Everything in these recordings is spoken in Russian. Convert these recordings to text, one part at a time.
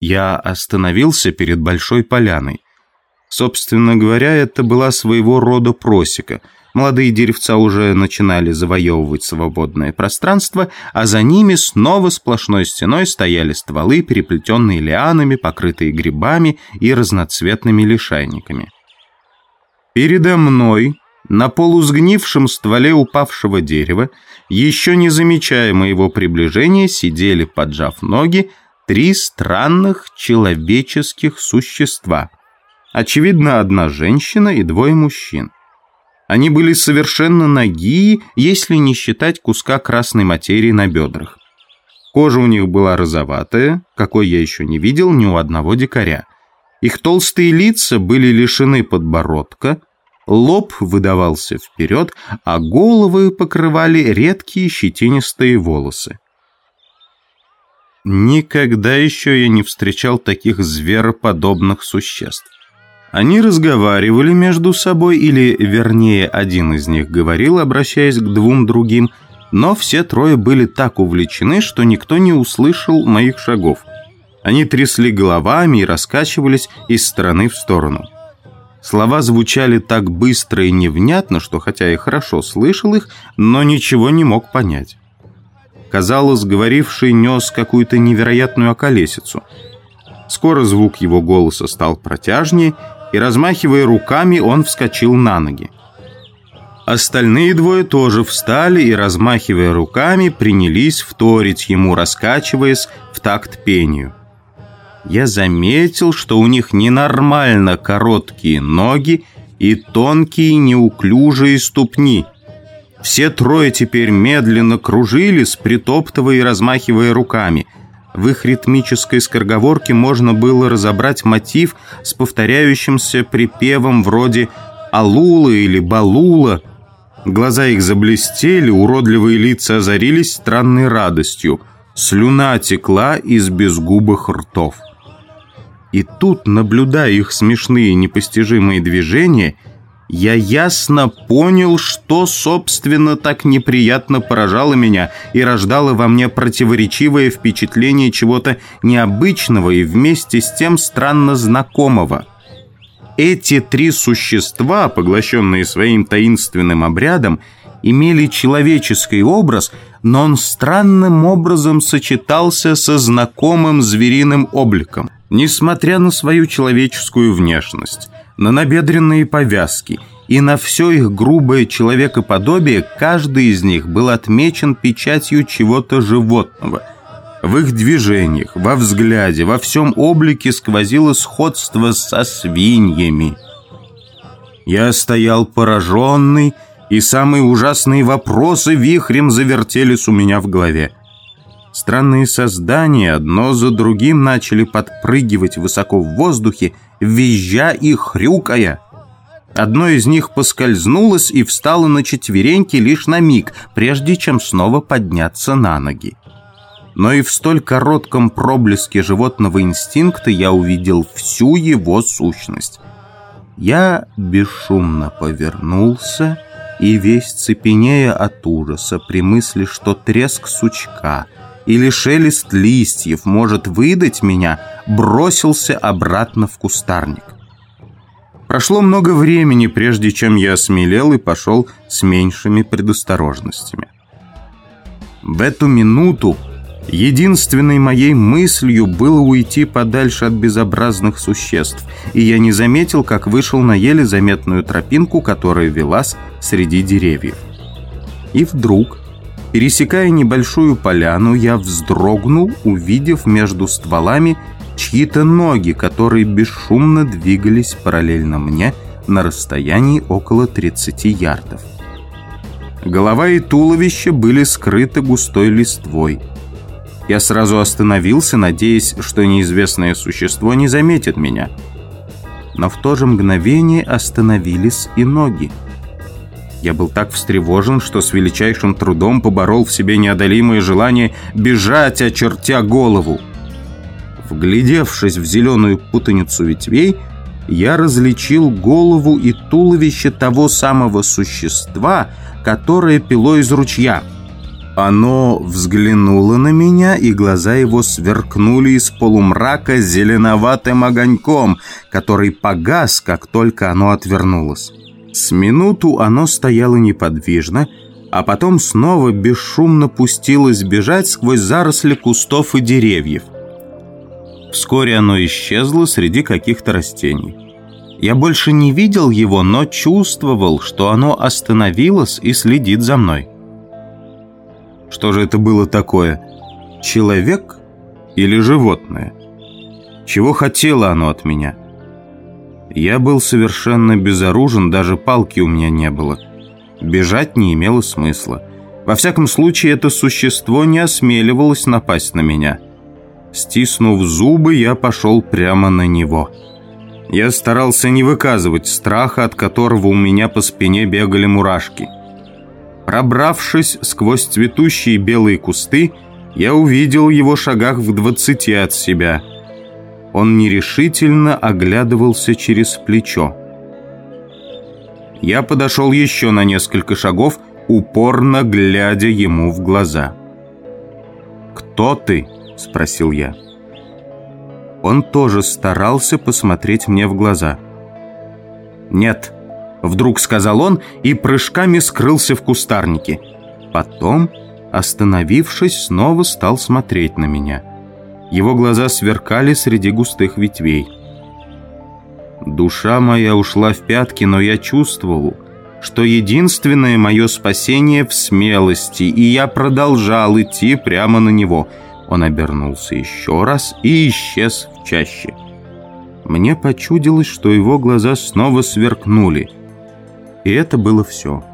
Я остановился перед большой поляной. Собственно говоря, это была своего рода просека. Молодые деревца уже начинали завоевывать свободное пространство, а за ними снова сплошной стеной стояли стволы, переплетенные лианами, покрытые грибами и разноцветными лишайниками. Передо мной, на полусгнившем стволе упавшего дерева, еще не замечая моего приближения, сидели, поджав ноги, три странных человеческих существа. Очевидно, одна женщина и двое мужчин. Они были совершенно ноги, если не считать куска красной материи на бедрах. Кожа у них была розоватая, какой я еще не видел ни у одного дикаря. Их толстые лица были лишены подбородка, лоб выдавался вперед, а головы покрывали редкие щетинистые волосы. Никогда еще я не встречал таких звероподобных существ. Они разговаривали между собой, или, вернее, один из них говорил, обращаясь к двум другим, но все трое были так увлечены, что никто не услышал моих шагов. Они трясли головами и раскачивались из стороны в сторону. Слова звучали так быстро и невнятно, что хотя я хорошо слышал их, но ничего не мог понять. Казалось, говоривший нес какую-то невероятную околесицу. Скоро звук его голоса стал протяжнее, и, размахивая руками, он вскочил на ноги. Остальные двое тоже встали и, размахивая руками, принялись вторить ему, раскачиваясь в такт пению. Я заметил, что у них ненормально короткие ноги и тонкие неуклюжие ступни – все трое теперь медленно кружились, притоптывая и размахивая руками. В их ритмической скороговорке можно было разобрать мотив с повторяющимся припевом вроде «Алула» или «Балула». Глаза их заблестели, уродливые лица озарились странной радостью. Слюна текла из безгубых ртов. И тут, наблюдая их смешные непостижимые движения, я ясно понял, что, собственно, так неприятно поражало меня и рождало во мне противоречивое впечатление чего-то необычного и вместе с тем странно знакомого. Эти три существа, поглощенные своим таинственным обрядом, имели человеческий образ, но он странным образом сочетался со знакомым звериным обликом, несмотря на свою человеческую внешность на набедренные повязки и на все их грубое человекоподобие каждый из них был отмечен печатью чего-то животного. В их движениях, во взгляде, во всем облике сквозило сходство со свиньями. Я стоял пораженный, и самые ужасные вопросы вихрем завертелись у меня в голове. Странные создания одно за другим начали подпрыгивать высоко в воздухе, визжа и хрюкая. Одно из них поскользнулось и встало на четвереньки лишь на миг, прежде чем снова подняться на ноги. Но и в столь коротком проблеске животного инстинкта я увидел всю его сущность. Я бесшумно повернулся и весь цепенея от ужаса при мысли, что треск сучка — или шелест листьев может выдать меня, бросился обратно в кустарник. Прошло много времени, прежде чем я осмелел и пошел с меньшими предосторожностями. В эту минуту единственной моей мыслью было уйти подальше от безобразных существ, и я не заметил, как вышел на еле заметную тропинку, которая велась среди деревьев. И вдруг Пересекая небольшую поляну, я вздрогнул, увидев между стволами чьи-то ноги, которые бесшумно двигались параллельно мне на расстоянии около 30 ярдов. Голова и туловище были скрыты густой листвой. Я сразу остановился, надеясь, что неизвестное существо не заметит меня. Но в то же мгновение остановились и ноги. Я был так встревожен, что с величайшим трудом поборол в себе неодолимое желание бежать, очертя голову. Вглядевшись в зеленую путаницу ветвей, я различил голову и туловище того самого существа, которое пило из ручья. Оно взглянуло на меня, и глаза его сверкнули из полумрака зеленоватым огоньком, который погас, как только оно отвернулось. С минуту оно стояло неподвижно, а потом снова бесшумно пустилось бежать сквозь заросли кустов и деревьев. Вскоре оно исчезло среди каких-то растений. Я больше не видел его, но чувствовал, что оно остановилось и следит за мной. Что же это было такое? Человек или животное? Чего хотело оно от меня? Я был совершенно безоружен, даже палки у меня не было. Бежать не имело смысла. Во всяком случае, это существо не осмеливалось напасть на меня. Стиснув зубы, я пошел прямо на него. Я старался не выказывать страха, от которого у меня по спине бегали мурашки. Пробравшись сквозь цветущие белые кусты, я увидел его шагах в двадцати от себя. Он нерешительно оглядывался через плечо. Я подошел еще на несколько шагов, упорно глядя ему в глаза. «Кто ты?» – спросил я. Он тоже старался посмотреть мне в глаза. «Нет», Вдруг сказал он и прыжками скрылся в кустарнике. Потом, остановившись, снова стал смотреть на меня. Его глаза сверкали среди густых ветвей. Душа моя ушла в пятки, но я чувствовал, что единственное мое спасение в смелости, и я продолжал идти прямо на него. Он обернулся еще раз и исчез в чаще. Мне почудилось, что его глаза снова сверкнули – и это было все.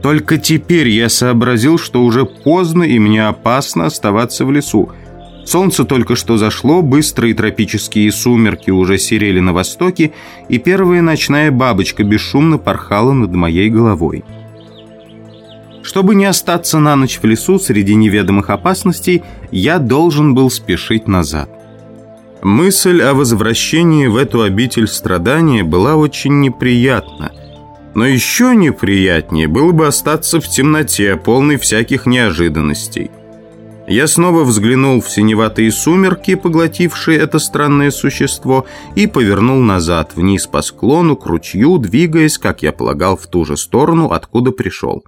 Только теперь я сообразил, что уже поздно и мне опасно оставаться в лесу. Солнце только что зашло, быстрые тропические сумерки уже серели на востоке, и первая ночная бабочка бесшумно порхала над моей головой. Чтобы не остаться на ночь в лесу среди неведомых опасностей, я должен был спешить назад. Мысль о возвращении в эту обитель страдания была очень неприятна – но еще неприятнее было бы остаться в темноте, полной всяких неожиданностей. Я снова взглянул в синеватые сумерки, поглотившие это странное существо, и повернул назад, вниз по склону, к ручью, двигаясь, как я полагал, в ту же сторону, откуда пришел.